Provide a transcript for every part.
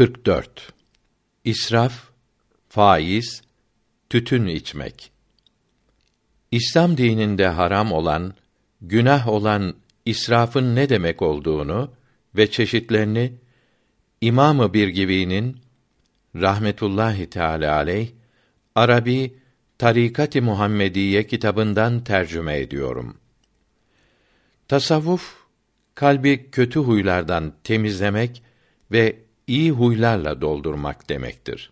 44 İsraf, faiz, tütün içmek. İslam dininde haram olan, günah olan israfın ne demek olduğunu ve çeşitlerini İmamı Birgivi'nin rahmetullahi teala aleyh Arabi Tarikat-ı Muhammediye kitabından tercüme ediyorum. Tasavvuf kalbi kötü huylardan temizlemek ve iyi huylarla doldurmak demektir.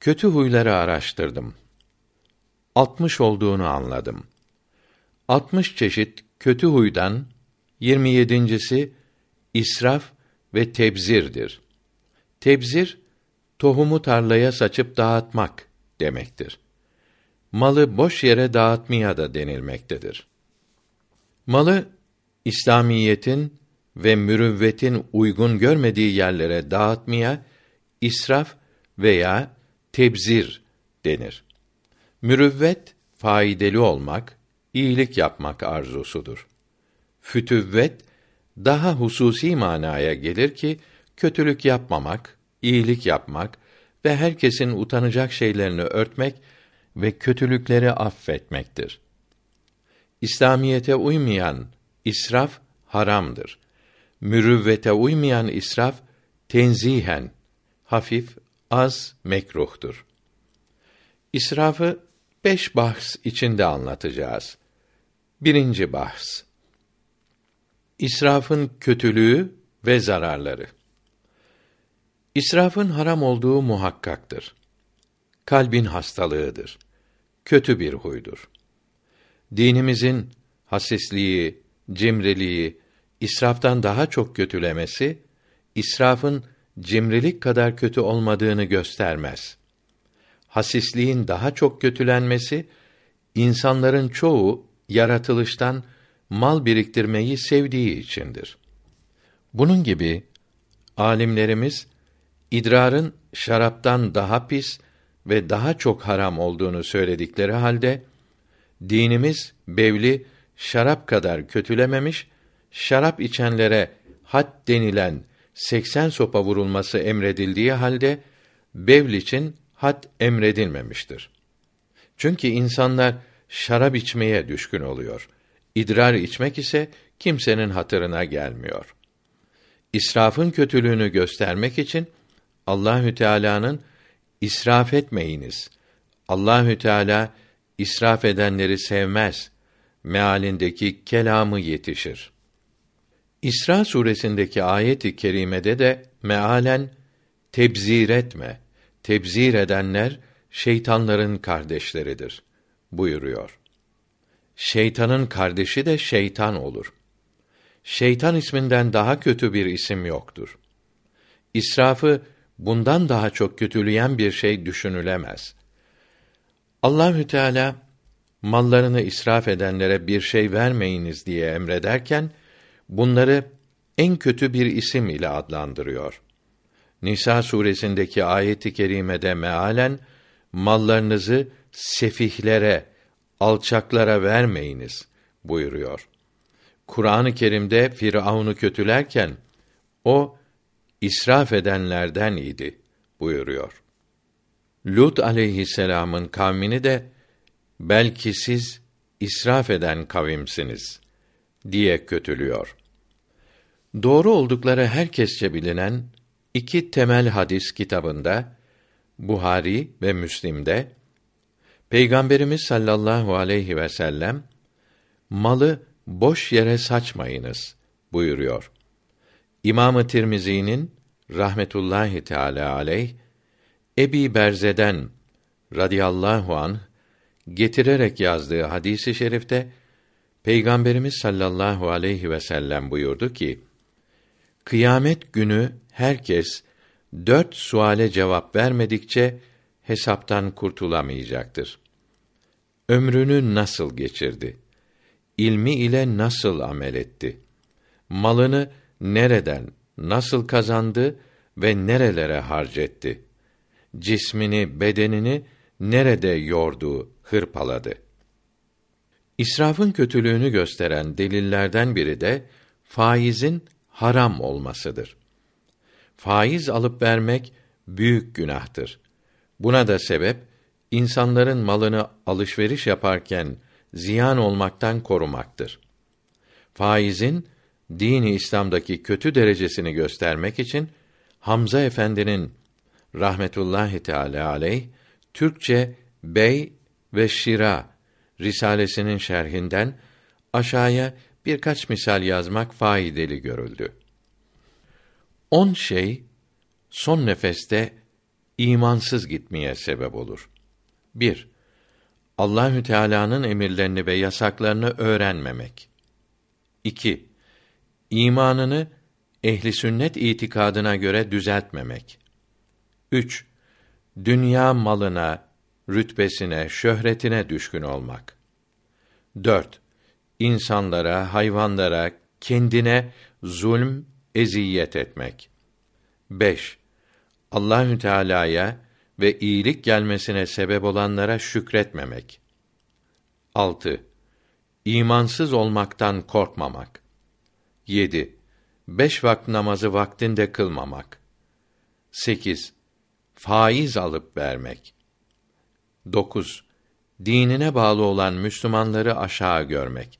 Kötü huyları araştırdım. 60 olduğunu anladım. 60 çeşit kötü huydan 27.si israf ve tebzirdir. Tebzir tohumu tarlaya saçıp dağıtmak demektir. Malı boş yere dağıtmaya da denilmektedir. Malı İslamiyetin ve mürüvvetin uygun görmediği yerlere dağıtmaya israf veya tebzir denir. Mürüvvet faydalı olmak, iyilik yapmak arzusudur. Fütüvvet daha hususi manaya gelir ki kötülük yapmamak, iyilik yapmak ve herkesin utanacak şeylerini örtmek ve kötülükleri affetmektir. İslamiyete uymayan israf haramdır. Mürüvvete uymayan israf tenzihen hafif, az mekruhtur. İsrafı beş bahs içinde anlatacağız. Birinci bahs. İsrafın kötülüğü ve zararları. İsrafın haram olduğu muhakkaktır. Kalbin hastalığıdır. Kötü bir huydur. Dinimizin hasisliği, cimriliği, israftan daha çok kötülemesi, israfın cimrilik kadar kötü olmadığını göstermez. Hasisliğin daha çok kötülenmesi, insanların çoğu yaratılıştan mal biriktirmeyi sevdiği içindir. Bunun gibi alimlerimiz idrarın şaraptan daha pis ve daha çok haram olduğunu söyledikleri halde dinimiz bevli şarap kadar kötülememiş, şarap içenlere had denilen 80 sopa vurulması emredildiği halde bevl için had emredilmemiştir. Çünkü insanlar şarap içmeye düşkün oluyor. İdrar içmek ise kimsenin hatırına gelmiyor. İsrafın kötülüğünü göstermek için Allahü Teala'nın israf etmeyiniz. Allahü Teala israf edenleri sevmez mealindeki kelamı yetişir. İsra suresindeki ayet-i kerimede de mealen tebzir etme. Tebzir edenler şeytanların kardeşleridir buyuruyor. Şeytanın kardeşi de şeytan olur. Şeytan isminden daha kötü bir isim yoktur. İsrafı bundan daha çok kötüleyen bir şey düşünülemez. Allahü Teala mallarını israf edenlere bir şey vermeyiniz diye emrederken bunları en kötü bir isim ile adlandırıyor. Nisa suresindeki ayet-i kerimede mealen mallarınızı sefihlere, alçaklara vermeyiniz buyuruyor. Kur'an-ı Kerim'de Firavun'u kötülerken o israf edenlerden idi buyuruyor. Lut aleyhisselamın kavmini de belki siz israf eden kavimsiniz diye kötülüyor. Doğru oldukları herkesçe bilinen iki temel hadis kitabında Buhari ve Müslim'de Peygamberimiz sallallahu aleyhi ve sellem malı boş yere saçmayınız buyuruyor. İmamı Tirmizi'nin rahmetullahi teala aleyh Ebi Berze'den radıyallahu an getirerek yazdığı hadisi şerifte Peygamberimiz sallallahu aleyhi ve sellem buyurdu ki: Kıyamet günü herkes dört suale cevap vermedikçe hesaptan kurtulamayacaktır. Ömrünü nasıl geçirdi? İlmi ile nasıl amel etti? Malını nereden, nasıl kazandı ve nerelere harcetti? Cismini, bedenini nerede yordu, hırpaladı? İsrafın kötülüğünü gösteren delillerden biri de faizin haram olmasıdır. faiz alıp vermek büyük günahtır. Buna da sebep insanların malını alışveriş yaparken ziyan olmaktan korumaktır. Faizin dini İslam'daki kötü derecesini göstermek için Hamza Efendi'nin rahmetullahi teala aleyh Türkçe Bey ve Şira risalesinin şerhinden aşağıya birkaç misal yazmak faydalı görüldü. On şey son nefeste imansız gitmeye sebep olur. 1. Allahü Teala'nın emirlerini ve yasaklarını öğrenmemek. 2. İmanını ehli sünnet itikadına göre düzeltmemek. 3. Dünya malına, rütbesine, şöhretine düşkün olmak. 4. İnsanlara, hayvanlara, kendine zulm, eziyet etmek. 5. Allahü Teala'ya ve iyilik gelmesine sebep olanlara şükretmemek. 6. İmansız olmaktan korkmamak. 7. Beş vakit namazı vaktinde kılmamak. 8. Faiz alıp vermek. 9. Dinine bağlı olan Müslümanları aşağı görmek.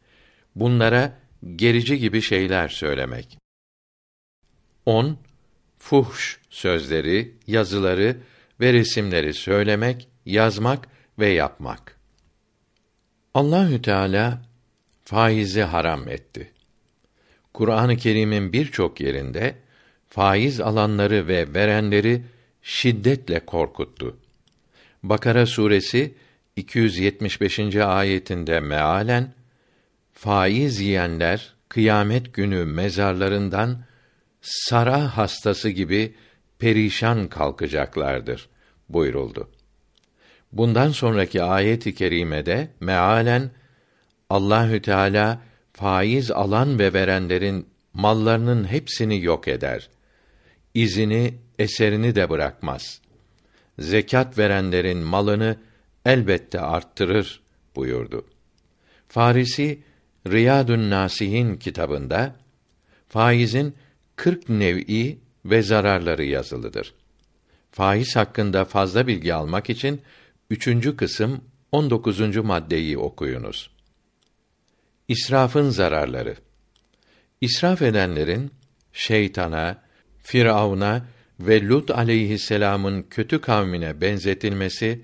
Bunlara gerici gibi şeyler söylemek. 10. Fuhş sözleri, yazıları ve resimleri söylemek, yazmak ve yapmak. Allahü Teala faizi haram etti. Kur'an-ı Kerim'in birçok yerinde faiz alanları ve verenleri şiddetle korkuttu. Bakara suresi 275. ayetinde mealen faiz yiyenler kıyamet günü mezarlarından sara hastası gibi perişan kalkacaklardır buyuruldu. Bundan sonraki ayet-i kerimede mealen Allahü Teala faiz alan ve verenlerin mallarının hepsini yok eder. İzini, eserini de bırakmaz. Zekat verenlerin malını elbette arttırır buyurdu. Farisi Riyadun Nasihin kitabında faizin 40 nev'i ve zararları yazılıdır. Faiz hakkında fazla bilgi almak için üçüncü kısım 19. maddeyi okuyunuz. İsrafın zararları. İsraf edenlerin şeytana, Firavun'a ve Lut aleyhisselamın kötü kavmine benzetilmesi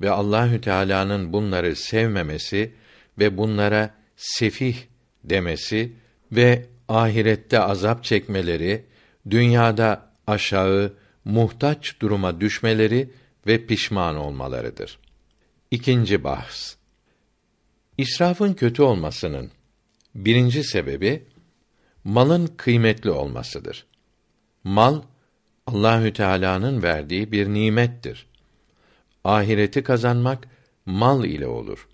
ve Allahü Teala'nın bunları sevmemesi ve bunlara sefih demesi ve ahirette azap çekmeleri, dünyada aşağı, muhtaç duruma düşmeleri ve pişman olmalarıdır. İkinci bahs. İsrafın kötü olmasının birinci sebebi malın kıymetli olmasıdır. Mal Allahü Teala'nın verdiği bir nimettir. Ahireti kazanmak mal ile olur.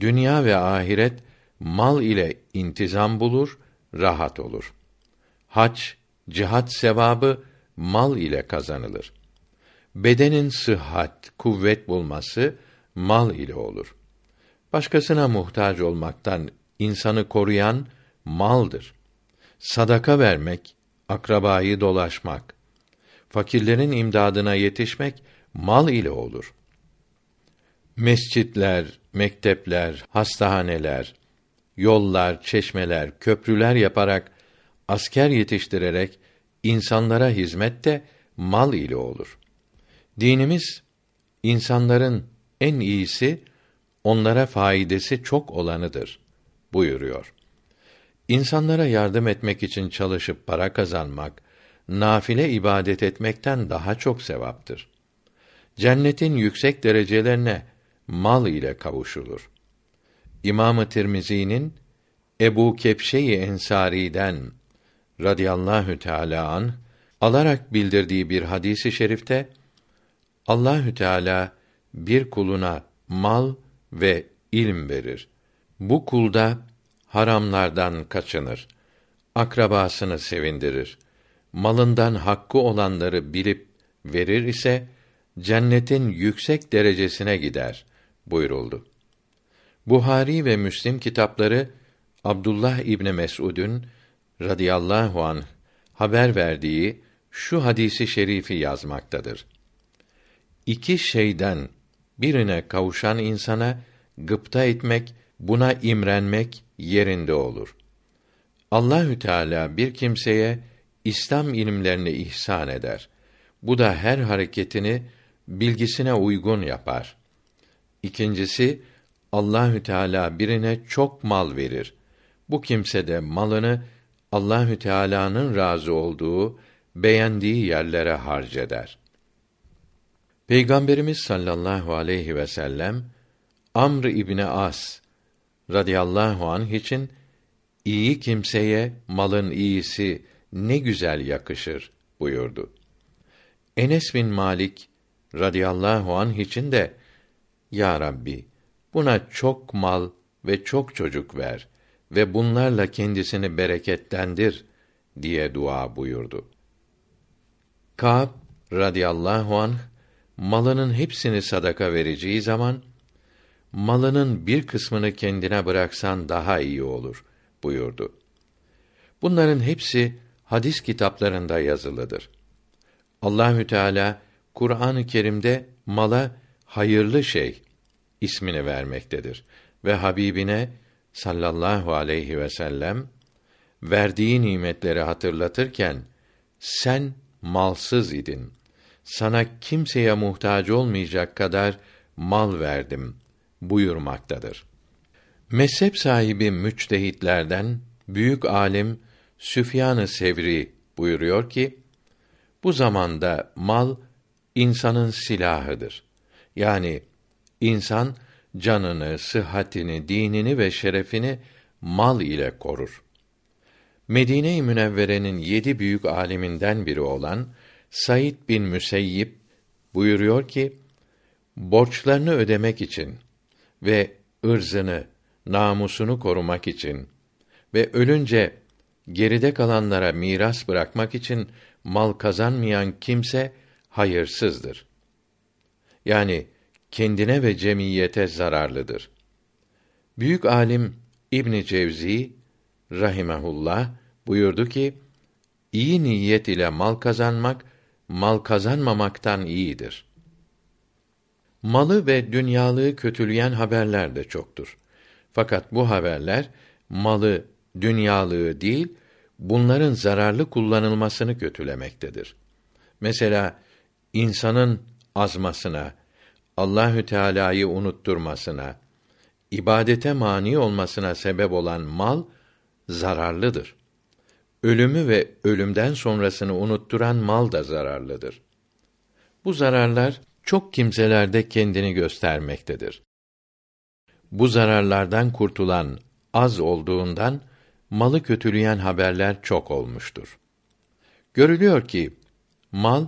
Dünya ve ahiret mal ile intizam bulur, rahat olur. Hac, cihat sevabı mal ile kazanılır. Bedenin sıhhat, kuvvet bulması mal ile olur. Başkasına muhtaç olmaktan insanı koruyan maldır. Sadaka vermek, akrabayı dolaşmak, fakirlerin imdadına yetişmek mal ile olur. Mescitler, mektepler, hastahaneler, yollar, çeşmeler, köprüler yaparak asker yetiştirerek insanlara hizmet de mal ile olur. Dinimiz insanların en iyisi onlara faydası çok olanıdır buyuruyor. İnsanlara yardım etmek için çalışıp para kazanmak, nafile ibadet etmekten daha çok sevaptır. Cennetin yüksek derecelerine mal ile kavuşulur. İmamı Tirmizi'nin Ebu Kepşe-i Ensari'den radıyallahu teala an alarak bildirdiği bir hadisi şerifte Allahü Teala bir kuluna mal ve ilm verir. Bu kulda haramlardan kaçınır. Akrabasını sevindirir. Malından hakkı olanları bilip verir ise cennetin yüksek derecesine gider buyuruldu. Buhari ve Müslim kitapları Abdullah İbni Mes'ud'un radıyallahu an haber verdiği şu hadisi şerifi yazmaktadır. İki şeyden birine kavuşan insana gıpta etmek, buna imrenmek yerinde olur. Allahü Teala bir kimseye İslam ilimlerini ihsan eder. Bu da her hareketini bilgisine uygun yapar. İkincisi Allahü Teala birine çok mal verir. Bu kimse de malını Allahü Teala'nın razı olduğu, beğendiği yerlere harceder. Peygamberimiz sallallahu aleyhi ve sellem Amr İbni As radıyallahu anh için iyi kimseye malın iyisi ne güzel yakışır buyurdu. Enes bin Malik radıyallahu anh için de ya Rabbi buna çok mal ve çok çocuk ver ve bunlarla kendisini bereketlendir diye dua buyurdu. Kâb radıyallahu anh malının hepsini sadaka vereceği zaman malının bir kısmını kendine bıraksan daha iyi olur buyurdu. Bunların hepsi hadis kitaplarında yazılıdır. Allahü Teala Kur'an-ı Kerim'de mala hayırlı şey ismini vermektedir ve Habibine sallallahu aleyhi ve sellem verdiği nimetleri hatırlatırken sen malsız idin. Sana kimseye muhtaç olmayacak kadar mal verdim buyurmaktadır. Mezhep sahibi müçtehitlerden büyük alim Süfyan-ı Sevri buyuruyor ki bu zamanda mal insanın silahıdır. Yani insan canını, sıhhatini, dinini ve şerefini mal ile korur. Medine-i Münevvere'nin yedi büyük aliminden biri olan Said bin Müseyyib buyuruyor ki, borçlarını ödemek için ve ırzını, namusunu korumak için ve ölünce geride kalanlara miras bırakmak için mal kazanmayan kimse hayırsızdır. Yani kendine ve cemiyete zararlıdır. Büyük alim İbn Cevzi rahimehullah buyurdu ki: iyi niyet ile mal kazanmak mal kazanmamaktan iyidir. Malı ve dünyalığı kötüleyen haberler de çoktur. Fakat bu haberler malı, dünyalığı değil, bunların zararlı kullanılmasını kötülemektedir. Mesela insanın azmasına, Allahü Teala'yı unutturmasına, ibadete mani olmasına sebep olan mal zararlıdır. Ölümü ve ölümden sonrasını unutturan mal da zararlıdır. Bu zararlar çok kimselerde kendini göstermektedir. Bu zararlardan kurtulan az olduğundan malı kötüleyen haberler çok olmuştur. Görülüyor ki mal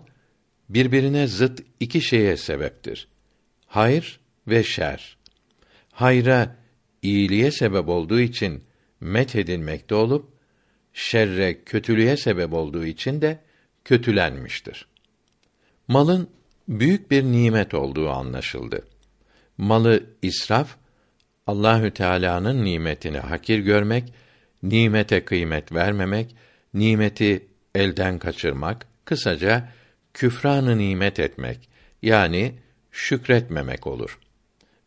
birbirine zıt iki şeye sebeptir. Hayır ve şer. Hayra, iyiliğe sebep olduğu için met edilmekte olup şerre, kötülüğe sebep olduğu için de kötülenmiştir. Malın büyük bir nimet olduğu anlaşıldı. Malı israf Allahü Teala'nın nimetini hakir görmek, nimete kıymet vermemek, nimeti elden kaçırmak, kısaca küfranı nimet etmek yani şükretmemek olur.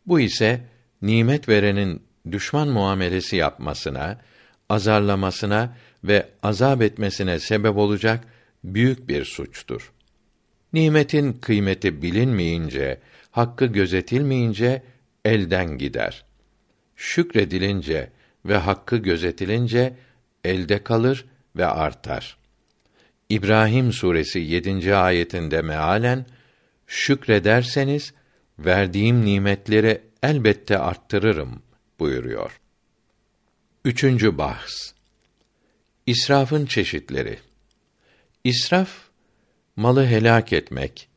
Bu ise nimet verenin düşman muamelesi yapmasına, azarlamasına ve azap etmesine sebep olacak büyük bir suçtur. Nimetin kıymeti bilinmeyince, hakkı gözetilmeyince elden gider. Şükredilince ve hakkı gözetilince elde kalır ve artar. İbrahim suresi 7. ayetinde mealen şükrederseniz verdiğim nimetleri elbette arttırırım buyuruyor. Üçüncü bahs. İsrafın çeşitleri. İsraf malı helak etmek,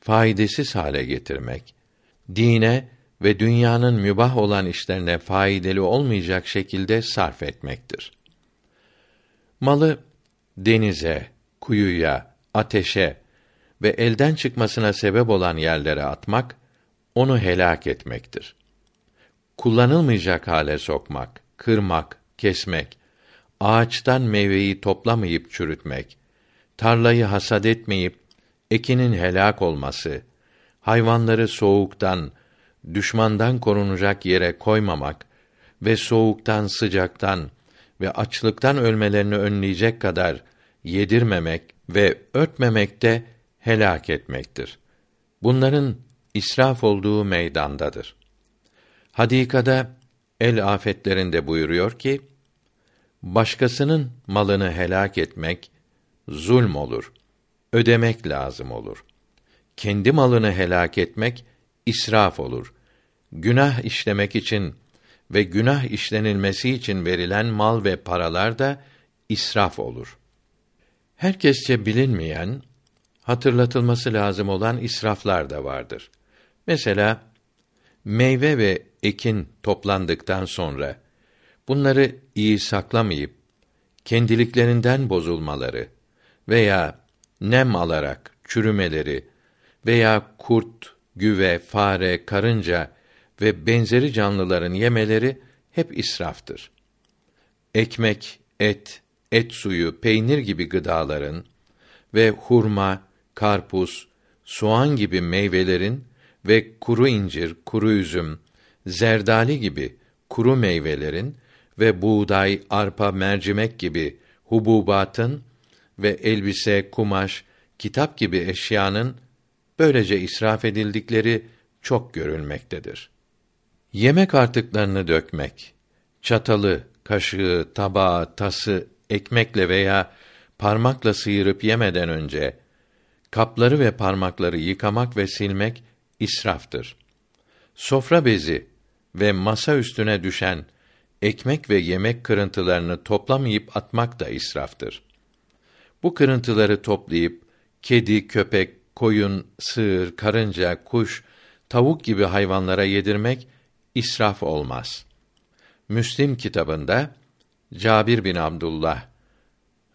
faydasız hale getirmek, dine ve dünyanın mübah olan işlerine faydalı olmayacak şekilde sarf etmektir. Malı denize, kuyuya, ateşe ve elden çıkmasına sebep olan yerlere atmak onu helak etmektir. Kullanılmayacak hale sokmak, kırmak, kesmek, ağaçtan meyveyi toplamayıp çürütmek, tarlayı hasat etmeyip ekinin helak olması, hayvanları soğuktan, düşmandan korunacak yere koymamak ve soğuktan, sıcaktan ve açlıktan ölmelerini önleyecek kadar yedirmemek ve örtmemekte helak etmektir. Bunların israf olduğu meydandadır. Hadikada el afetlerinde buyuruyor ki başkasının malını helak etmek zulm olur. Ödemek lazım olur. Kendi malını helak etmek israf olur. Günah işlemek için ve günah işlenilmesi için verilen mal ve paralar da israf olur. Herkesçe bilinmeyen, hatırlatılması lazım olan israflar da vardır. Mesela meyve ve ekin toplandıktan sonra bunları iyi saklamayıp kendiliklerinden bozulmaları veya nem alarak çürümeleri veya kurt, güve, fare, karınca ve benzeri canlıların yemeleri hep israftır. Ekmek, et, et suyu, peynir gibi gıdaların ve hurma, karpuz, soğan gibi meyvelerin ve kuru incir, kuru üzüm, zerdali gibi kuru meyvelerin ve buğday, arpa, mercimek gibi hububatın ve elbise, kumaş, kitap gibi eşyanın böylece israf edildikleri çok görülmektedir. Yemek artıklarını dökmek, çatalı, kaşığı, tabağı, tası ekmekle veya parmakla sıyırıp yemeden önce kapları ve parmakları yıkamak ve silmek israftır. Sofra bezi ve masa üstüne düşen ekmek ve yemek kırıntılarını toplamayıp atmak da israftır. Bu kırıntıları toplayıp kedi, köpek, koyun, sığır, karınca, kuş, tavuk gibi hayvanlara yedirmek israf olmaz. Müslim kitabında Cabir bin Abdullah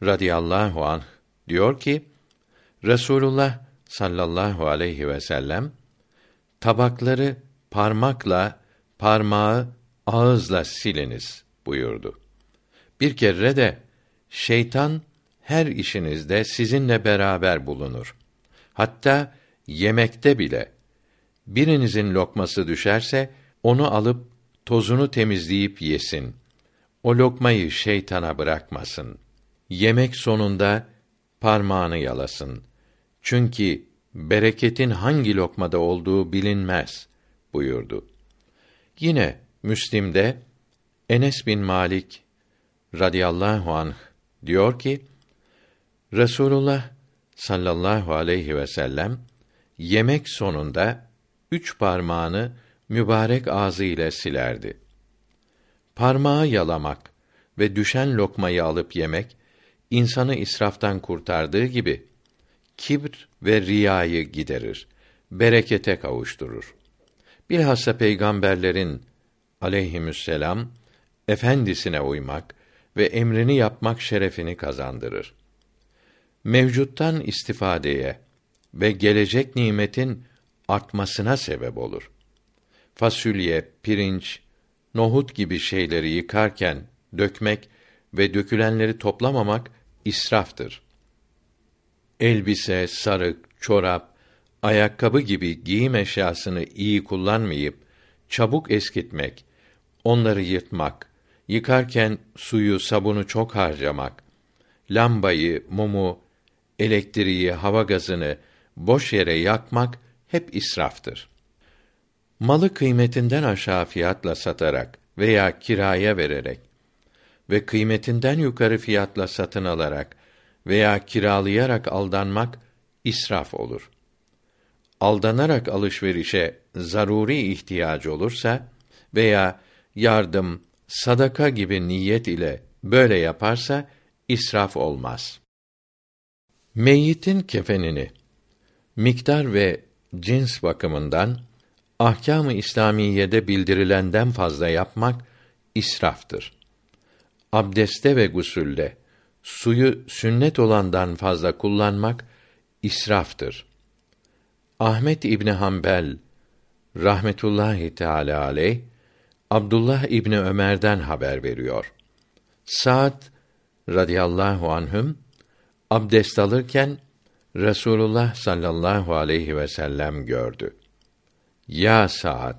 radıyallahu anh diyor ki Resulullah sallallahu aleyhi ve sellem tabakları parmakla parmağı ağızla siliniz buyurdu. Bir kere de şeytan her işinizde sizinle beraber bulunur. Hatta yemekte bile birinizin lokması düşerse onu alıp tozunu temizleyip yesin. O lokmayı şeytana bırakmasın. Yemek sonunda parmağını yalasın. Çünkü bereketin hangi lokmada olduğu bilinmez buyurdu. Yine Müslim'de Enes bin Malik radıyallahu anh diyor ki Resulullah sallallahu aleyhi ve sellem yemek sonunda üç parmağını mübarek ağzı ile silerdi. Parmağı yalamak ve düşen lokmayı alıp yemek insanı israftan kurtardığı gibi kibr ve riyayı giderir, berekete kavuşturur. Bilhassa peygamberlerin aleyhisselam efendisine uymak ve emrini yapmak şerefini kazandırır. Mevcuttan istifadeye ve gelecek nimetin artmasına sebep olur. Fasulye, pirinç, nohut gibi şeyleri yıkarken dökmek ve dökülenleri toplamamak israftır. Elbise, sarık, çorap, ayakkabı gibi giyim eşyasını iyi kullanmayıp çabuk eskitmek, onları yırtmak, yıkarken suyu, sabunu çok harcamak, lambayı, mumu, elektriği, hava gazını boş yere yakmak hep israftır. Malı kıymetinden aşağı fiyatla satarak veya kiraya vererek ve kıymetinden yukarı fiyatla satın alarak veya kiralayarak aldanmak israf olur. Aldanarak alışverişe zaruri ihtiyacı olursa veya yardım, sadaka gibi niyet ile böyle yaparsa israf olmaz. Meyyitin kefenini miktar ve cins bakımından ahkâm-ı İslamiyede bildirilenden fazla yapmak israftır. Abdeste ve gusülde suyu sünnet olandan fazla kullanmak israftır. Ahmet İbni Hanbel rahmetullahi teala aleyh Abdullah İbni Ömer'den haber veriyor. Sa'd radıyallahu anhüm abdest alırken Resulullah sallallahu aleyhi ve sellem gördü. Ya Sa'd,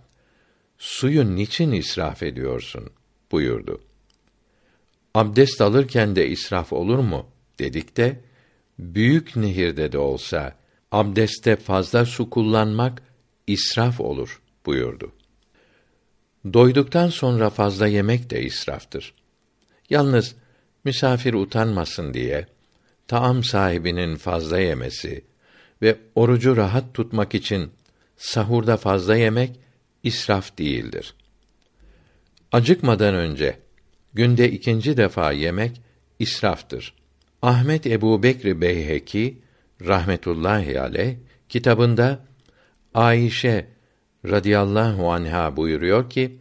suyu niçin israf ediyorsun? buyurdu. Abdest alırken de israf olur mu? dedik de, büyük nehirde de olsa, abdeste fazla su kullanmak, israf olur, buyurdu. Doyduktan sonra fazla yemek de israftır. Yalnız, misafir utanmasın diye, taam sahibinin fazla yemesi ve orucu rahat tutmak için sahurda fazla yemek israf değildir. Acıkmadan önce günde ikinci defa yemek israftır. Ahmet Ebu Bekr Beyheki rahmetullahi aleyh kitabında Ayşe radıyallahu anha buyuruyor ki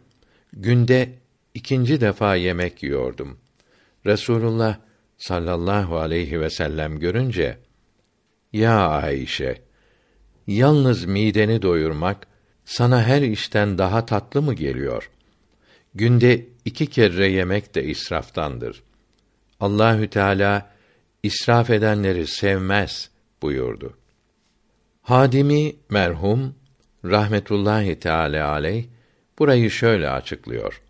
günde ikinci defa yemek yiyordum. Resulullah sallallahu aleyhi ve sellem görünce ya Ayşe yalnız mideni doyurmak sana her işten daha tatlı mı geliyor? Günde iki kere yemek de israftandır. Allahü Teala israf edenleri sevmez buyurdu. Hadimi merhum rahmetullahi teala aleyh burayı şöyle açıklıyor.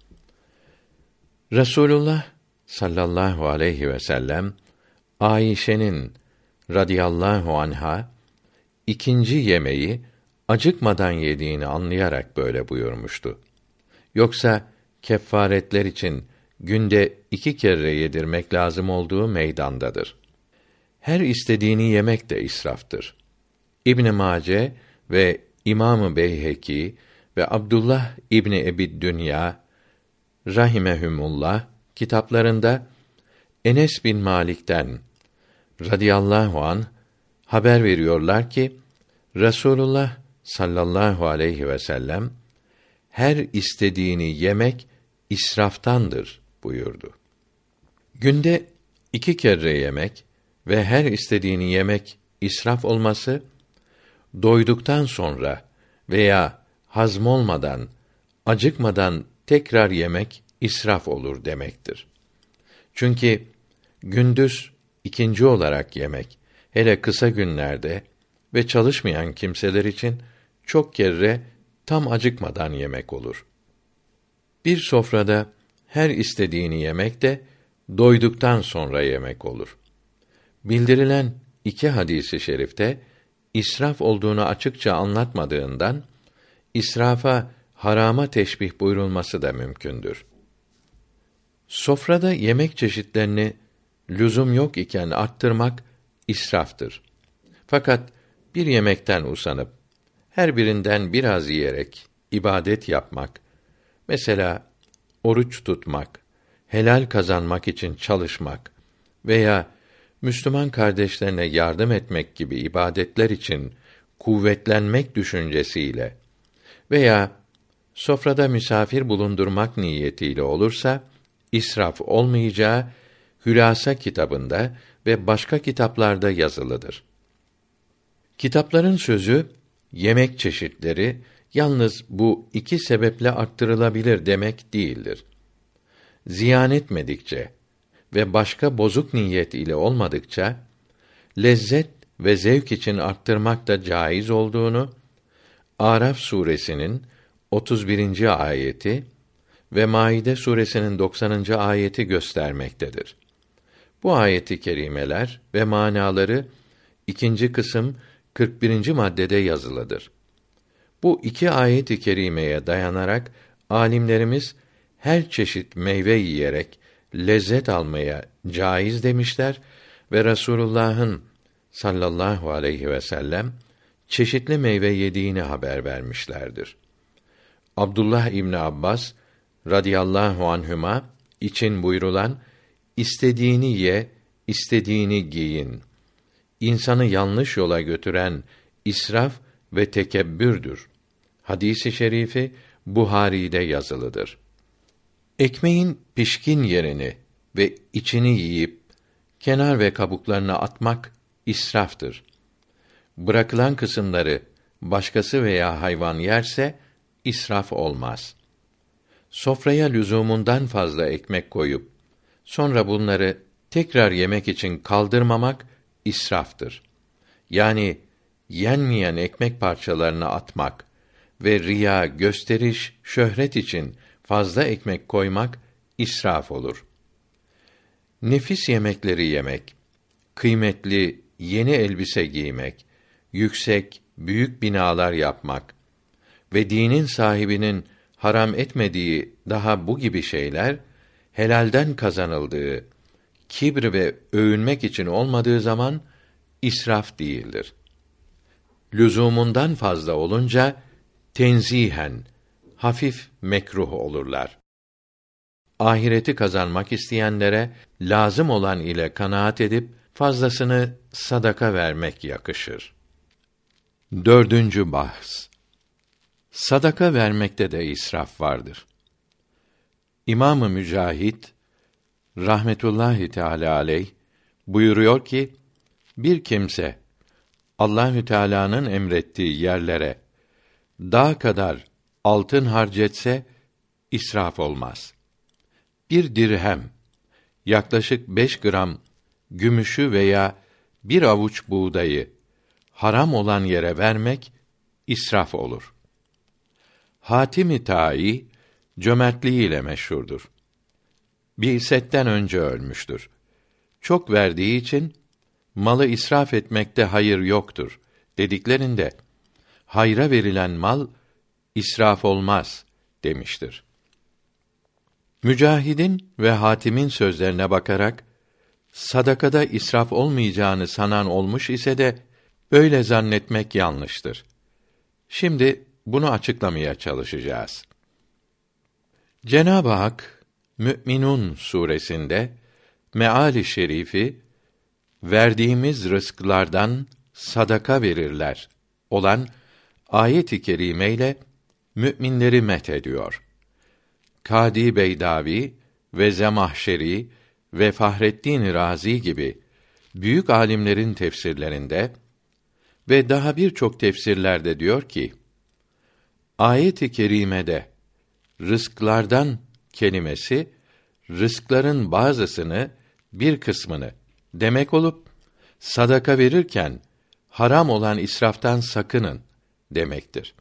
Resulullah sallallahu aleyhi ve sellem Ayşe'nin radıyallahu anha ikinci yemeği acıkmadan yediğini anlayarak böyle buyurmuştu. Yoksa kefaretler için günde iki kere yedirmek lazım olduğu meydandadır. Her istediğini yemek de israftır. İbn Mace ve İmamı Beyheki ve Abdullah İbni Ebi Dünya rahimehumullah kitaplarında Enes bin Malik'ten radıyallahu an haber veriyorlar ki Resulullah sallallahu aleyhi ve sellem her istediğini yemek israftandır buyurdu. Günde iki kere yemek ve her istediğini yemek israf olması doyduktan sonra veya hazmolmadan, acıkmadan tekrar yemek israf olur demektir. Çünkü gündüz ikinci olarak yemek, hele kısa günlerde ve çalışmayan kimseler için çok kere tam acıkmadan yemek olur. Bir sofrada her istediğini yemek de doyduktan sonra yemek olur. Bildirilen iki hadisi şerifte israf olduğunu açıkça anlatmadığından israfa harama teşbih buyurulması da mümkündür. Sofrada yemek çeşitlerini lüzum yok iken arttırmak israftır. Fakat bir yemekten usanıp her birinden biraz yiyerek ibadet yapmak, mesela oruç tutmak, helal kazanmak için çalışmak veya Müslüman kardeşlerine yardım etmek gibi ibadetler için kuvvetlenmek düşüncesiyle veya sofrada misafir bulundurmak niyetiyle olursa israf olmayacağı Hülasa kitabında ve başka kitaplarda yazılıdır. Kitapların sözü yemek çeşitleri yalnız bu iki sebeple arttırılabilir demek değildir. Ziyan etmedikçe ve başka bozuk niyet ile olmadıkça lezzet ve zevk için arttırmak da caiz olduğunu Araf suresinin 31. ayeti ve Maide suresinin 90. ayeti göstermektedir. Bu ayeti kerimeler ve manaları ikinci kısım 41. maddede yazılıdır. Bu iki ayet-i kerimeye dayanarak alimlerimiz her çeşit meyve yiyerek lezzet almaya caiz demişler ve Resulullah'ın sallallahu aleyhi ve sellem çeşitli meyve yediğini haber vermişlerdir. Abdullah İbni Abbas radıyallahu anhüma için buyrulan istediğini ye, istediğini giyin. İnsanı yanlış yola götüren israf ve tekebbürdür. Hadisi şerifi Buhari'de yazılıdır. Ekmeğin pişkin yerini ve içini yiyip kenar ve kabuklarını atmak israftır. Bırakılan kısımları başkası veya hayvan yerse israf olmaz. Sofraya lüzumundan fazla ekmek koyup sonra bunları tekrar yemek için kaldırmamak israftır. Yani yenmeyen ekmek parçalarını atmak ve riya, gösteriş, şöhret için fazla ekmek koymak israf olur. Nefis yemekleri yemek, kıymetli yeni elbise giymek, yüksek, büyük binalar yapmak ve dinin sahibinin haram etmediği daha bu gibi şeyler helalden kazanıldığı, kibr ve övünmek için olmadığı zaman israf değildir. Lüzumundan fazla olunca tenzihen hafif mekruh olurlar. Ahireti kazanmak isteyenlere lazım olan ile kanaat edip fazlasını sadaka vermek yakışır. Dördüncü bahs. Sadaka vermekte de israf vardır. İmamı Mücahit rahmetullahi teala aleyh buyuruyor ki bir kimse Allahü Teala'nın emrettiği yerlere dağ kadar altın harcetse israf olmaz. Bir dirhem yaklaşık beş gram gümüşü veya bir avuç buğdayı haram olan yere vermek israf olur. Hatimi Tai cömertliğiyle meşhurdur. Bi'setten önce ölmüştür. Çok verdiği için malı israf etmekte hayır yoktur dediklerinde hayra verilen mal israf olmaz demiştir. Mücahidin ve Hatim'in sözlerine bakarak sadakada israf olmayacağını sanan olmuş ise de böyle zannetmek yanlıştır. Şimdi bunu açıklamaya çalışacağız. Cenab-ı Hak Mü'minun suresinde meali şerifi verdiğimiz rızklardan sadaka verirler olan ayet-i kerimeyle müminleri met ediyor. Kadi Beydavi ve Zemahşeri ve Fahreddin Razi gibi büyük alimlerin tefsirlerinde ve daha birçok tefsirlerde diyor ki ayet-i kerimede rızklardan kelimesi rızkların bazısını bir kısmını demek olup sadaka verirken haram olan israftan sakının demektir.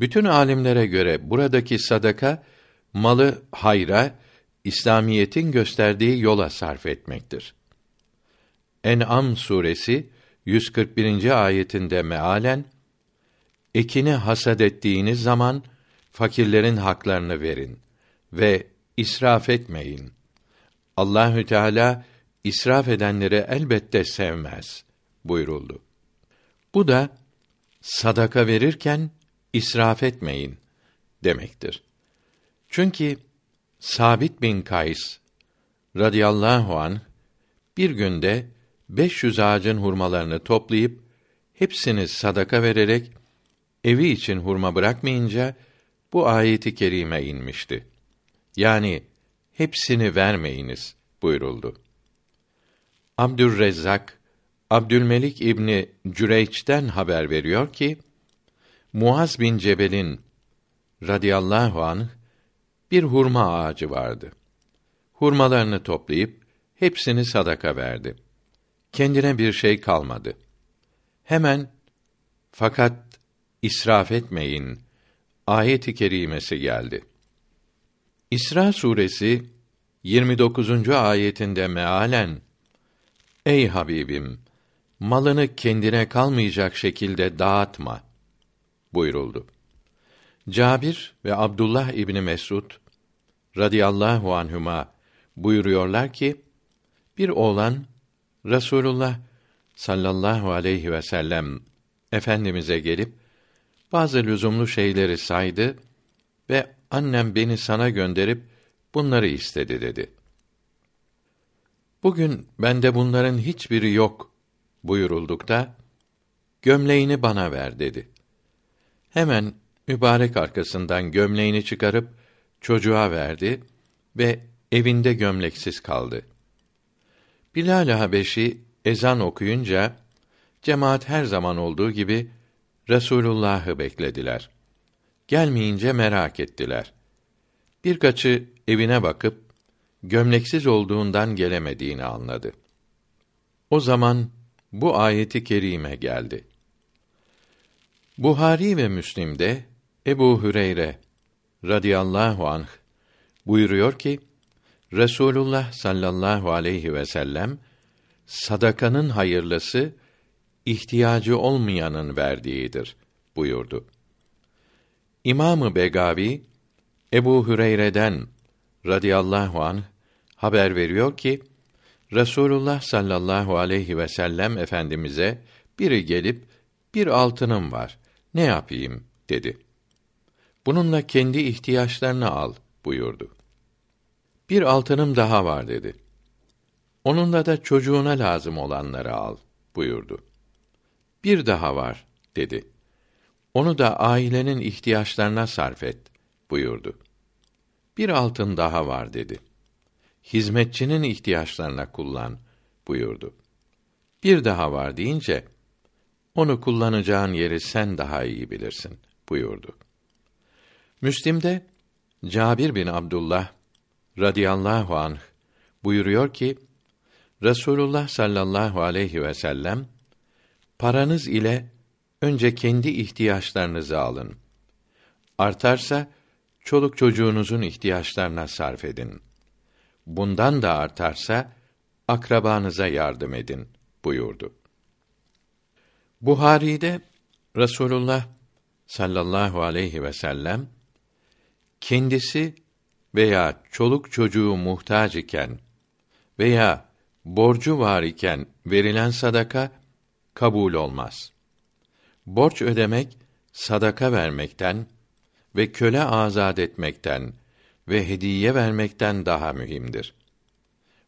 Bütün alimlere göre buradaki sadaka malı hayra, İslamiyetin gösterdiği yola sarf etmektir. En'am suresi 141. ayetinde mealen ekini hasad ettiğiniz zaman fakirlerin haklarını verin ve israf etmeyin. Allahü Teala israf edenleri elbette sevmez buyuruldu. Bu da sadaka verirken israf etmeyin demektir. Çünkü Sabit bin Kays radıyallahu an bir günde 500 ağacın hurmalarını toplayıp hepsini sadaka vererek evi için hurma bırakmayınca bu ayeti kerime inmişti. Yani hepsini vermeyiniz buyuruldu. Abdülrezzak Abdülmelik İbni Cüreyç'ten haber veriyor ki Muaz bin Cebel'in radıyallahu anh bir hurma ağacı vardı. Hurmalarını toplayıp hepsini sadaka verdi. Kendine bir şey kalmadı. Hemen fakat israf etmeyin ayet-i kerimesi geldi. İsra suresi 29. ayetinde mealen Ey Habibim malını kendine kalmayacak şekilde dağıtma buyuruldu. Cabir ve Abdullah İbni Mesud radıyallahu anhuma buyuruyorlar ki bir oğlan Rasulullah sallallahu aleyhi ve sellem efendimize gelip bazı lüzumlu şeyleri saydı ve annem beni sana gönderip bunları istedi dedi. Bugün bende bunların hiçbiri yok buyuruldukta gömleğini bana ver dedi. Hemen mübarek arkasından gömleğini çıkarıp çocuğa verdi ve evinde gömleksiz kaldı. Bilal Habeşi ezan okuyunca cemaat her zaman olduğu gibi Resulullah'ı beklediler. Gelmeyince merak ettiler. Birkaçı evine bakıp gömleksiz olduğundan gelemediğini anladı. O zaman bu ayeti kerime geldi. Buhari ve Müslim'de Ebu Hüreyre radıyallahu anh buyuruyor ki Resulullah sallallahu aleyhi ve sellem sadakanın hayırlısı ihtiyacı olmayanın verdiğidir buyurdu. İmamı Begavi Ebu Hüreyre'den radıyallahu anh haber veriyor ki Resulullah sallallahu aleyhi ve sellem efendimize biri gelip bir altınım var. Ne yapayım dedi. Bununla kendi ihtiyaçlarını al buyurdu. Bir altınım daha var dedi. Onunla da çocuğuna lazım olanları al buyurdu. Bir daha var dedi. Onu da ailenin ihtiyaçlarına sarf et buyurdu. Bir altın daha var dedi. Hizmetçinin ihtiyaçlarına kullan buyurdu. Bir daha var deyince onu kullanacağın yeri sen daha iyi bilirsin buyurdu. Müslim'de Cabir bin Abdullah radıyallahu anh buyuruyor ki Resulullah sallallahu aleyhi ve sellem paranız ile önce kendi ihtiyaçlarınızı alın. Artarsa çoluk çocuğunuzun ihtiyaçlarına sarf edin. Bundan da artarsa akrabanıza yardım edin buyurdu. Buhari'de Resulullah sallallahu aleyhi ve sellem kendisi veya çoluk çocuğu muhtaç iken veya borcu var iken verilen sadaka kabul olmaz. Borç ödemek sadaka vermekten ve köle azad etmekten ve hediye vermekten daha mühimdir.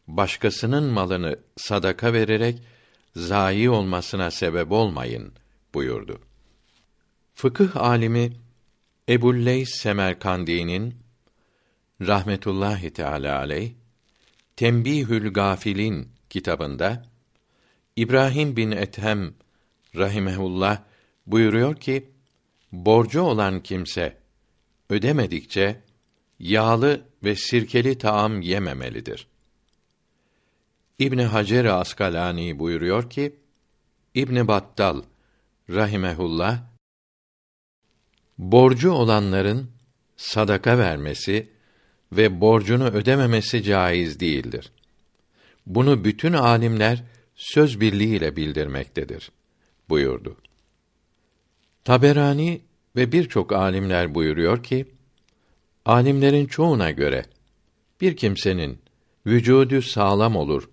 Başkasının malını sadaka vererek zayi olmasına sebep olmayın buyurdu. Fıkıh alimi Ebu'l-Leys Semerkandi'nin rahmetullahi teala aleyh Tembihül Gafilin kitabında İbrahim bin Ethem rahimehullah buyuruyor ki borcu olan kimse ödemedikçe yağlı ve sirkeli taam yememelidir. İbn Hacer Askalani buyuruyor ki İbn Battal rahimehullah borcu olanların sadaka vermesi ve borcunu ödememesi caiz değildir. Bunu bütün alimler söz birliğiyle bildirmektedir buyurdu. Taberani ve birçok alimler buyuruyor ki alimlerin çoğuna göre bir kimsenin vücudu sağlam olur,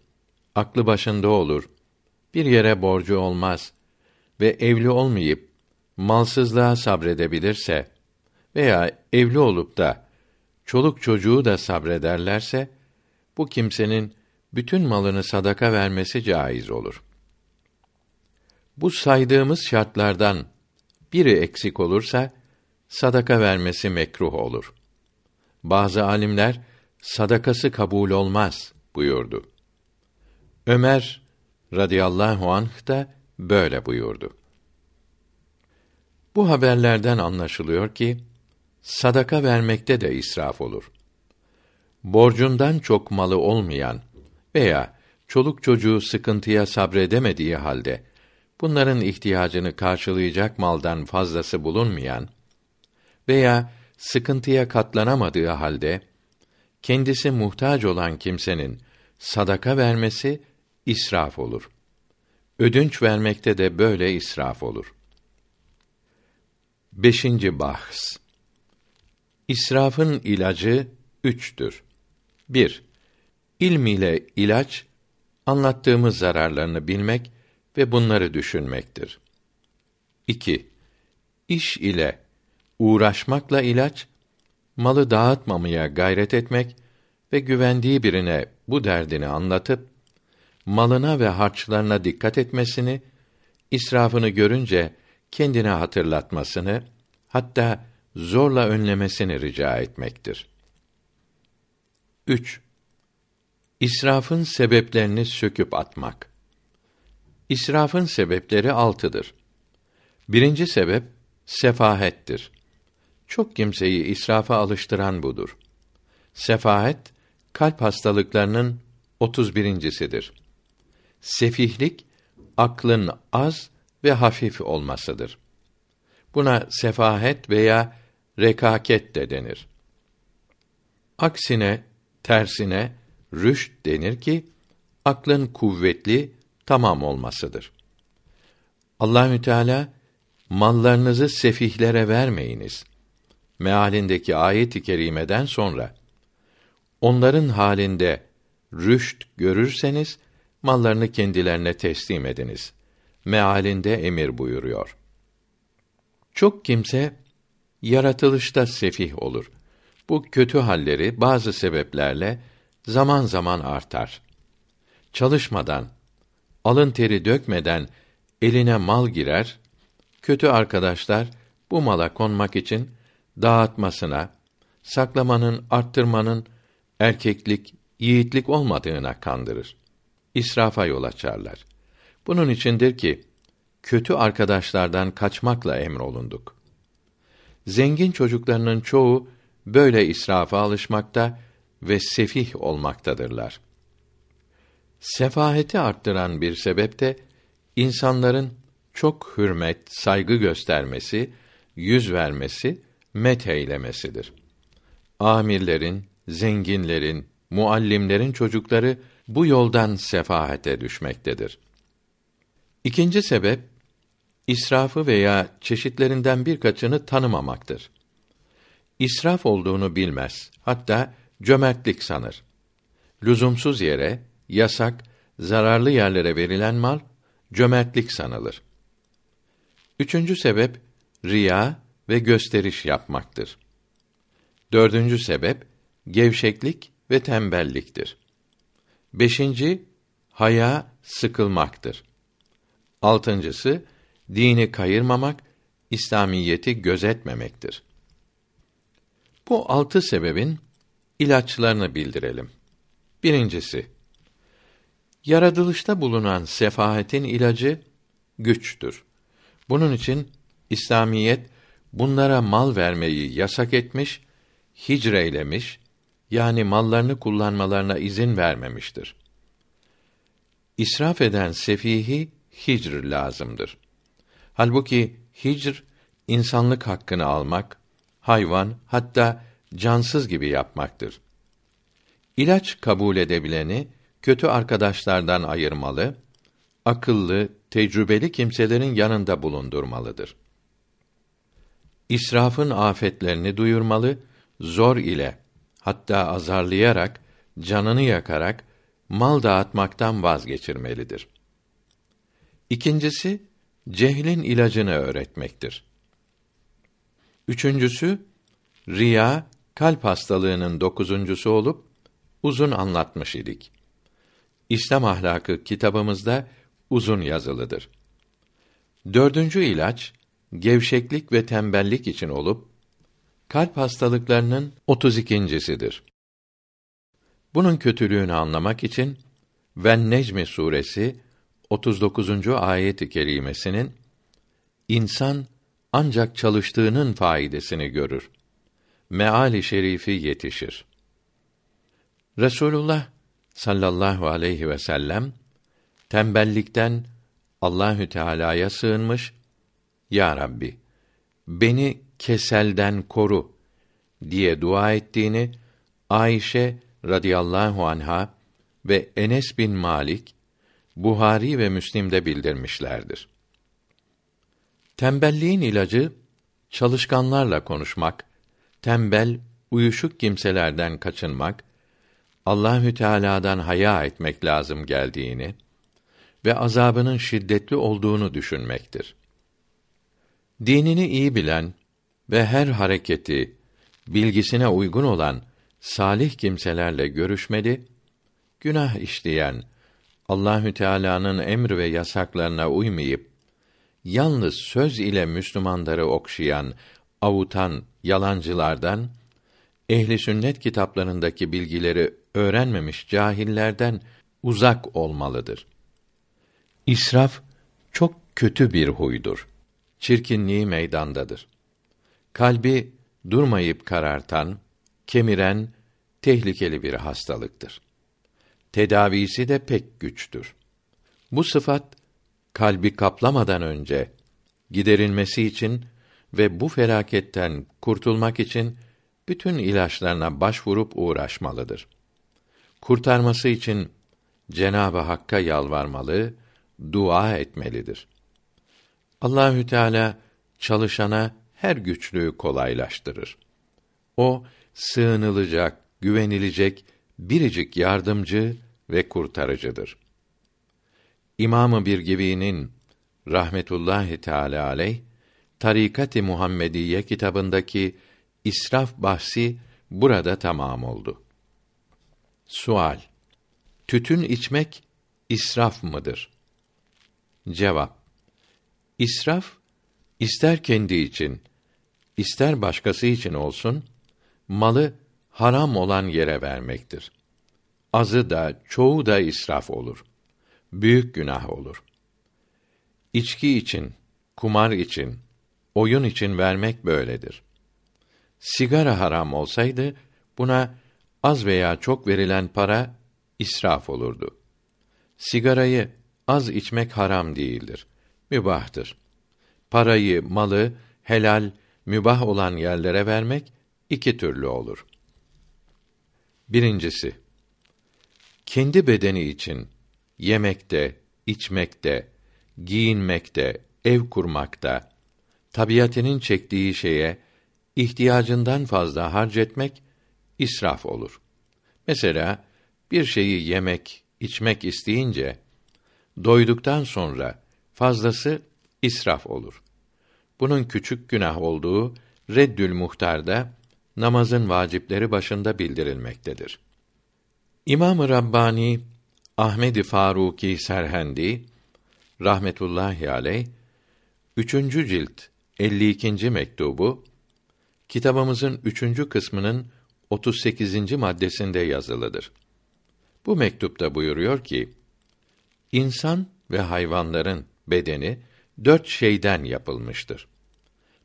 aklı başında olur, bir yere borcu olmaz ve evli olmayıp malsızlığa sabredebilirse veya evli olup da çoluk çocuğu da sabrederlerse bu kimsenin bütün malını sadaka vermesi caiz olur. Bu saydığımız şartlardan biri eksik olursa sadaka vermesi mekruh olur. Bazı alimler sadakası kabul olmaz buyurdu. Ömer radıyallahu anh da böyle buyurdu. Bu haberlerden anlaşılıyor ki sadaka vermekte de israf olur. Borcundan çok malı olmayan veya çoluk çocuğu sıkıntıya sabredemediği halde bunların ihtiyacını karşılayacak maldan fazlası bulunmayan veya sıkıntıya katlanamadığı halde kendisi muhtaç olan kimsenin sadaka vermesi israf olur. Ödünç vermekte de böyle israf olur. Beşinci bahs. İsrafın ilacı üçtür. Bir, ilm ile ilaç, anlattığımız zararlarını bilmek ve bunları düşünmektir. 2. İş ile uğraşmakla ilaç, malı dağıtmamaya gayret etmek ve güvendiği birine bu derdini anlatıp malına ve harçlarına dikkat etmesini, israfını görünce kendine hatırlatmasını, hatta zorla önlemesini rica etmektir. 3. İsrafın sebeplerini söküp atmak. İsrafın sebepleri altıdır. Birinci sebep sefahettir. Çok kimseyi israfa alıştıran budur. Sefahet kalp hastalıklarının otuz birincisidir. Sefihlik aklın az ve hafif olmasıdır. Buna sefahet veya rekaket de denir. Aksine, tersine rüşt denir ki aklın kuvvetli, tamam olmasıdır. Allahü Teala mallarınızı sefihlere vermeyiniz. Mealindeki ayet-i kerimeden sonra onların halinde rüşt görürseniz mallarını kendilerine teslim ediniz. Mealinde emir buyuruyor. Çok kimse yaratılışta sefih olur. Bu kötü halleri bazı sebeplerle zaman zaman artar. Çalışmadan, alın teri dökmeden eline mal girer, kötü arkadaşlar bu mala konmak için dağıtmasına, saklamanın, arttırmanın erkeklik, yiğitlik olmadığına kandırır. İsrafa yol açarlar. Bunun içindir ki kötü arkadaşlardan kaçmakla emrolunduk. Zengin çocuklarının çoğu böyle israfa alışmakta ve sefih olmaktadırlar. Sefaheti arttıran bir sebep de insanların çok hürmet, saygı göstermesi, yüz vermesi, met eylemesidir. Amirlerin, zenginlerin, muallimlerin çocukları bu yoldan sefahete düşmektedir. İkinci sebep israfı veya çeşitlerinden birkaçını tanımamaktır. İsraf olduğunu bilmez, hatta cömertlik sanır. Lüzumsuz yere, yasak, zararlı yerlere verilen mal cömertlik sanılır. Üçüncü sebep riya ve gösteriş yapmaktır. Dördüncü sebep gevşeklik ve tembelliktir. Beşinci haya sıkılmaktır. Altıncısı dini kayırmamak, İslamiyeti gözetmemektir. Bu altı sebebin ilaçlarını bildirelim. Birincisi, yaratılışta bulunan sefahetin ilacı güçtür. Bunun için İslamiyet bunlara mal vermeyi yasak etmiş, hicreylemiş, yani mallarını kullanmalarına izin vermemiştir. İsraf eden sefihi hicr lazımdır. Halbuki hicr insanlık hakkını almak, hayvan hatta cansız gibi yapmaktır. İlaç kabul edebileni kötü arkadaşlardan ayırmalı, akıllı, tecrübeli kimselerin yanında bulundurmalıdır. İsrafın afetlerini duyurmalı, zor ile hatta azarlayarak, canını yakarak mal dağıtmaktan vazgeçirmelidir. İkincisi, cehlin ilacını öğretmektir. Üçüncüsü, riya, kalp hastalığının dokuzuncusu olup, uzun anlatmış idik. İslam ahlakı kitabımızda uzun yazılıdır. Dördüncü ilaç, gevşeklik ve tembellik için olup, kalp hastalıklarının otuz ikincisidir. Bunun kötülüğünü anlamak için Ven Necmi suresi 39. ayet-i kerimesinin insan ancak çalıştığının faidesini görür. Meali şerifi yetişir. Resulullah sallallahu aleyhi ve sellem tembellikten Allahü Teala'ya sığınmış. Ya Rabbi, beni keselden koru diye dua ettiğini Ayşe radıyallahu anha ve Enes bin Malik Buhari ve Müslim'de bildirmişlerdir. Tembelliğin ilacı çalışkanlarla konuşmak, tembel, uyuşuk kimselerden kaçınmak, Allahü Teala'dan haya etmek lazım geldiğini ve azabının şiddetli olduğunu düşünmektir. Dinini iyi bilen ve her hareketi bilgisine uygun olan salih kimselerle görüşmeli, günah işleyen Allahü Teala'nın emr ve yasaklarına uymayıp yalnız söz ile Müslümanları okşayan, avutan yalancılardan ehli sünnet kitaplarındaki bilgileri öğrenmemiş cahillerden uzak olmalıdır. İsraf çok kötü bir huydur. Çirkinliği meydandadır. Kalbi durmayıp karartan, kemiren tehlikeli bir hastalıktır. Tedavisi de pek güçtür. Bu sıfat kalbi kaplamadan önce giderilmesi için ve bu felaketten kurtulmak için bütün ilaçlarına başvurup uğraşmalıdır. Kurtarması için Cenabı Hakk'a yalvarmalı, dua etmelidir. Allahü Teala çalışana her güçlüğü kolaylaştırır. O sığınılacak, güvenilecek biricik yardımcı ve kurtarıcıdır. İmamı bir gibinin rahmetullahi teala aleyh Tarikat-ı Muhammediye kitabındaki israf bahsi burada tamam oldu. Sual: Tütün içmek israf mıdır? Cevap: İsraf ister kendi için, ister başkası için olsun, malı haram olan yere vermektir. Azı da, çoğu da israf olur. Büyük günah olur. İçki için, kumar için, oyun için vermek böyledir. Sigara haram olsaydı, buna az veya çok verilen para israf olurdu. Sigarayı az içmek haram değildir. Mübahtır. Parayı, malı helal, mübah olan yerlere vermek iki türlü olur. Birincisi, kendi bedeni için yemekte, içmekte, giyinmekte, ev kurmakta, tabiatının çektiği şeye ihtiyacından fazla harc etmek israf olur. Mesela bir şeyi yemek, içmek isteyince doyduktan sonra fazlası israf olur. Bunun küçük günah olduğu Reddül Muhtar'da namazın vacipleri başında bildirilmektedir. İmam-ı Rabbani Ahmed Faruki Serhendi rahmetullahi aleyh 3. cilt 52. mektubu kitabımızın üçüncü kısmının 38. maddesinde yazılıdır. Bu mektupta buyuruyor ki: İnsan ve hayvanların bedeni dört şeyden yapılmıştır.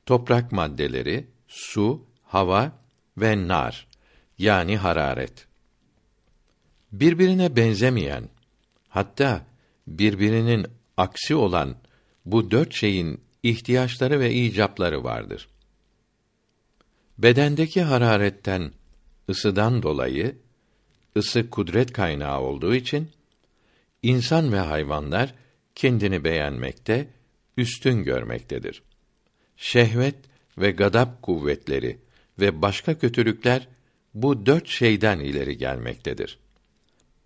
Toprak maddeleri, su, hava ve nar yani hararet. Birbirine benzemeyen, hatta birbirinin aksi olan bu dört şeyin ihtiyaçları ve icapları vardır. Bedendeki hararetten, ısıdan dolayı, ısı kudret kaynağı olduğu için, insan ve hayvanlar kendini beğenmekte, üstün görmektedir. Şehvet ve gadap kuvvetleri ve başka kötülükler bu dört şeyden ileri gelmektedir.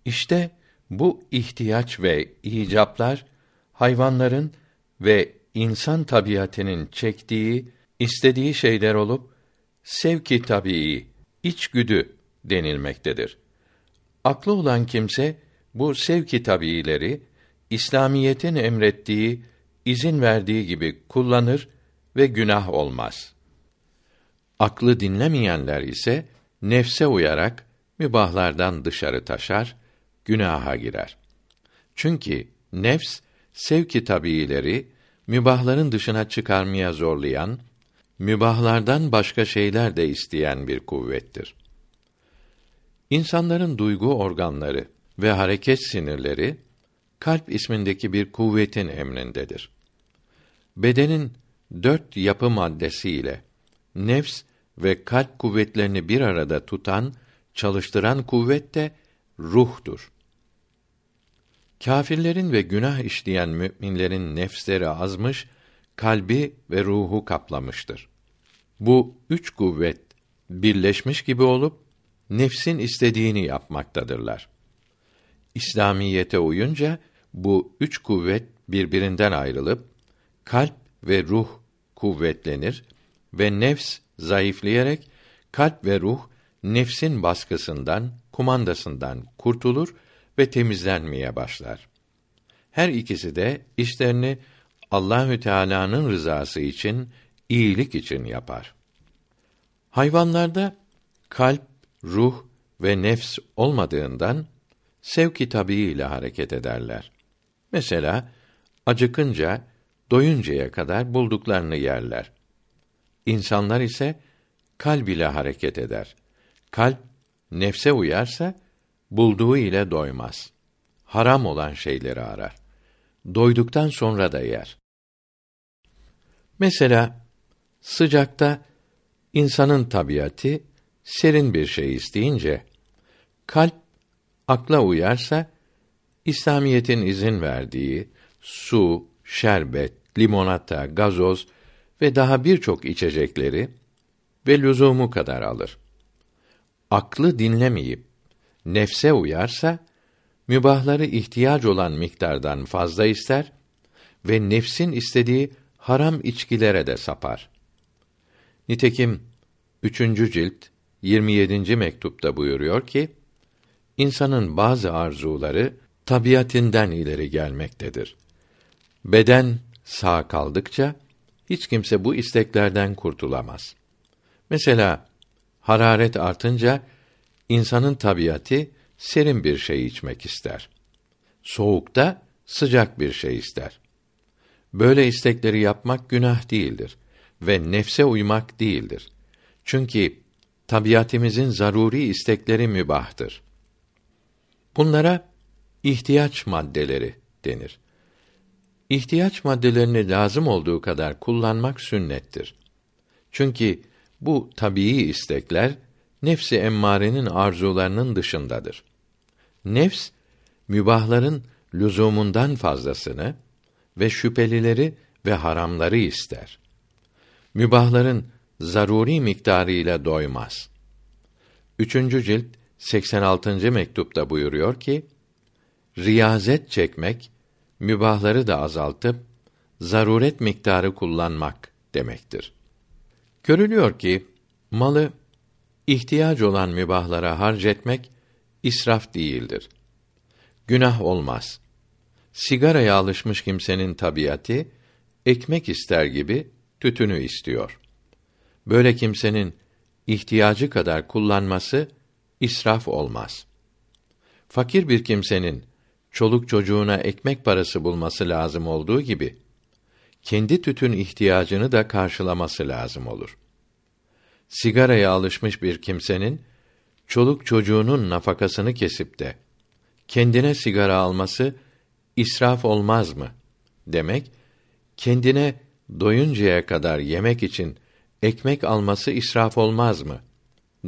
İşte bu ihtiyaç ve icaplar hayvanların ve insan tabiatının çektiği, istediği şeyler olup sevki tabii, içgüdü denilmektedir. Aklı olan kimse bu sevki tabiileri İslamiyetin emrettiği, izin verdiği gibi kullanır ve günah olmaz. Aklı dinlemeyenler ise nefse uyarak mübahlardan dışarı taşar, günaha girer. Çünkü nefs sevki tabiileri mübahların dışına çıkarmaya zorlayan, mübahlardan başka şeyler de isteyen bir kuvvettir. İnsanların duygu organları ve hareket sinirleri kalp ismindeki bir kuvvetin emrindedir. Bedenin dört yapı maddesiyle nefs ve kalp kuvvetlerini bir arada tutan, çalıştıran kuvvet de ruhtur. Kâfirlerin ve günah işleyen müminlerin nefsleri azmış, kalbi ve ruhu kaplamıştır. Bu üç kuvvet birleşmiş gibi olup nefsin istediğini yapmaktadırlar. İslamiyete uyunca bu üç kuvvet birbirinden ayrılıp kalp ve ruh kuvvetlenir ve nefs zayıflayarak kalp ve ruh nefsin baskısından, kumandasından kurtulur ve temizlenmeye başlar. Her ikisi de işlerini Allahü Teala'nın rızası için, iyilik için yapar. Hayvanlarda kalp, ruh ve nefs olmadığından sevki tabii ile hareket ederler. Mesela acıkınca doyuncaya kadar bulduklarını yerler. İnsanlar ise kalb ile hareket eder. Kalp nefse uyarsa bulduğu ile doymaz. Haram olan şeyleri arar. doyduktan sonra da yer. Mesela sıcakta insanın tabiatı serin bir şey isteyince kalp akla uyarsa İslamiyetin izin verdiği su, şerbet, limonata, gazoz ve daha birçok içecekleri ve lüzumu kadar alır. Aklı dinlemeyip nefse uyarsa mübahları ihtiyaç olan miktardan fazla ister ve nefsin istediği haram içkilere de sapar. Nitekim 3. cilt 27. mektupta buyuruyor ki: İnsanın bazı arzuları tabiatinden ileri gelmektedir. Beden sağ kaldıkça hiç kimse bu isteklerden kurtulamaz. Mesela hararet artınca insanın tabiatı serin bir şey içmek ister. Soğukta sıcak bir şey ister. Böyle istekleri yapmak günah değildir ve nefse uymak değildir. Çünkü tabiatimizin zaruri istekleri mübahtır. Bunlara ihtiyaç maddeleri denir. İhtiyaç maddelerini lazım olduğu kadar kullanmak sünnettir. Çünkü bu tabii istekler nefsi emmarenin arzularının dışındadır. Nefs mübahların lüzumundan fazlasını ve şüphelileri ve haramları ister. Mübahların zaruri miktarıyla doymaz. Üçüncü cilt 86. mektupta buyuruyor ki, riyazet çekmek, mübahları da azaltıp, zaruret miktarı kullanmak demektir. Görülüyor ki, malı, ihtiyaç olan mübahlara harcetmek, israf değildir. Günah olmaz. Sigaraya alışmış kimsenin tabiatı, ekmek ister gibi tütünü istiyor. Böyle kimsenin ihtiyacı kadar kullanması israf olmaz. Fakir bir kimsenin çoluk çocuğuna ekmek parası bulması lazım olduğu gibi kendi tütün ihtiyacını da karşılaması lazım olur. Sigaraya alışmış bir kimsenin çoluk çocuğunun nafakasını kesip de kendine sigara alması israf olmaz mı? Demek kendine doyuncaya kadar yemek için ekmek alması israf olmaz mı?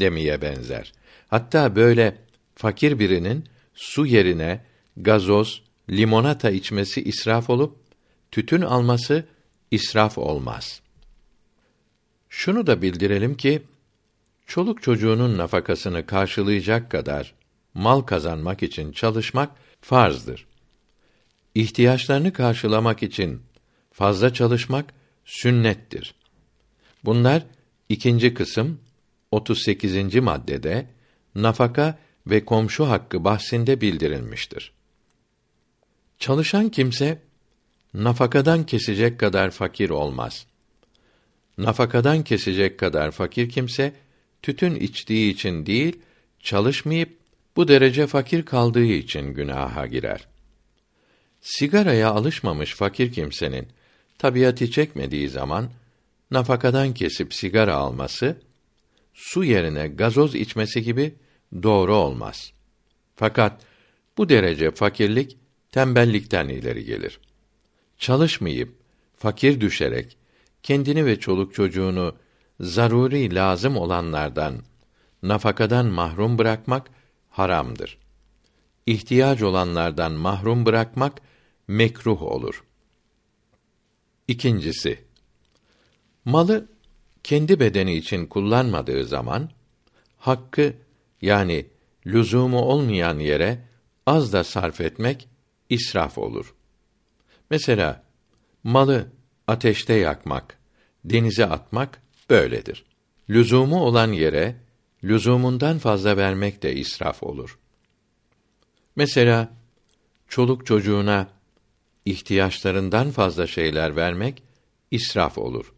demeye benzer. Hatta böyle fakir birinin su yerine gazoz, limonata içmesi israf olup tütün alması israf olmaz. Şunu da bildirelim ki çoluk çocuğunun nafakasını karşılayacak kadar mal kazanmak için çalışmak farzdır. İhtiyaçlarını karşılamak için fazla çalışmak sünnettir. Bunlar ikinci kısım 38. maddede nafaka ve komşu hakkı bahsinde bildirilmiştir. Çalışan kimse nafakadan kesecek kadar fakir olmaz. Nafakadan kesecek kadar fakir kimse tütün içtiği için değil, çalışmayıp bu derece fakir kaldığı için günaha girer. Sigaraya alışmamış fakir kimsenin tabiatı çekmediği zaman nafakadan kesip sigara alması su yerine gazoz içmesi gibi doğru olmaz. Fakat bu derece fakirlik tembellikten ileri gelir. Çalışmayıp fakir düşerek kendini ve çoluk çocuğunu zaruri lazım olanlardan nafakadan mahrum bırakmak haramdır. İhtiyaç olanlardan mahrum bırakmak mekruh olur. İkincisi, malı kendi bedeni için kullanmadığı zaman hakkı yani lüzumu olmayan yere az da sarf etmek israf olur. Mesela malı ateşte yakmak, denize atmak böyledir. Lüzumu olan yere lüzumundan fazla vermek de israf olur. Mesela çoluk çocuğuna ihtiyaçlarından fazla şeyler vermek israf olur.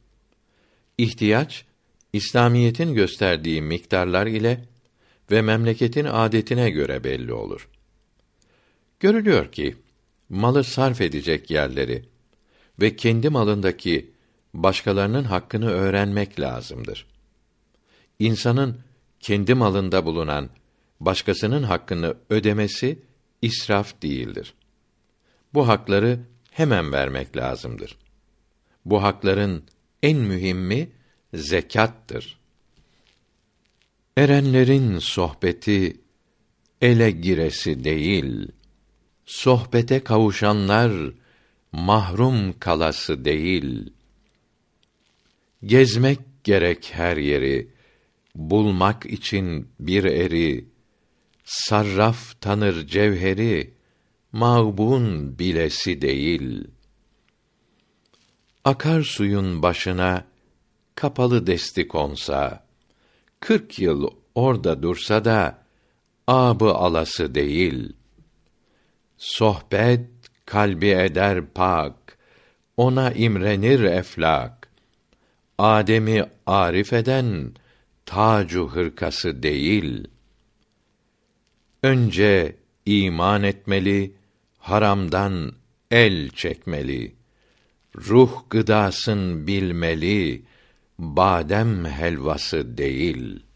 İhtiyaç İslamiyetin gösterdiği miktarlar ile ve memleketin adetine göre belli olur. Görülüyor ki malı sarf edecek yerleri ve kendi malındaki başkalarının hakkını öğrenmek lazımdır. İnsanın kendi malında bulunan başkasının hakkını ödemesi israf değildir. Bu hakları hemen vermek lazımdır. Bu hakların en mühimmi zekattır. Erenlerin sohbeti ele giresi değil. Sohbete kavuşanlar mahrum kalası değil. Gezmek gerek her yeri, bulmak için bir eri, sarraf tanır cevheri, mağbun bilesi değil. Akar suyun başına kapalı desti konsa, kırk yıl orada dursa da abı alası değil. Sohbet kalbi eder pak, ona imrenir eflak. Adem'i arif eden tacu hırkası değil. Önce iman etmeli, haramdan el çekmeli. Ruh gıdasın bilmeli, badem helvası değil.''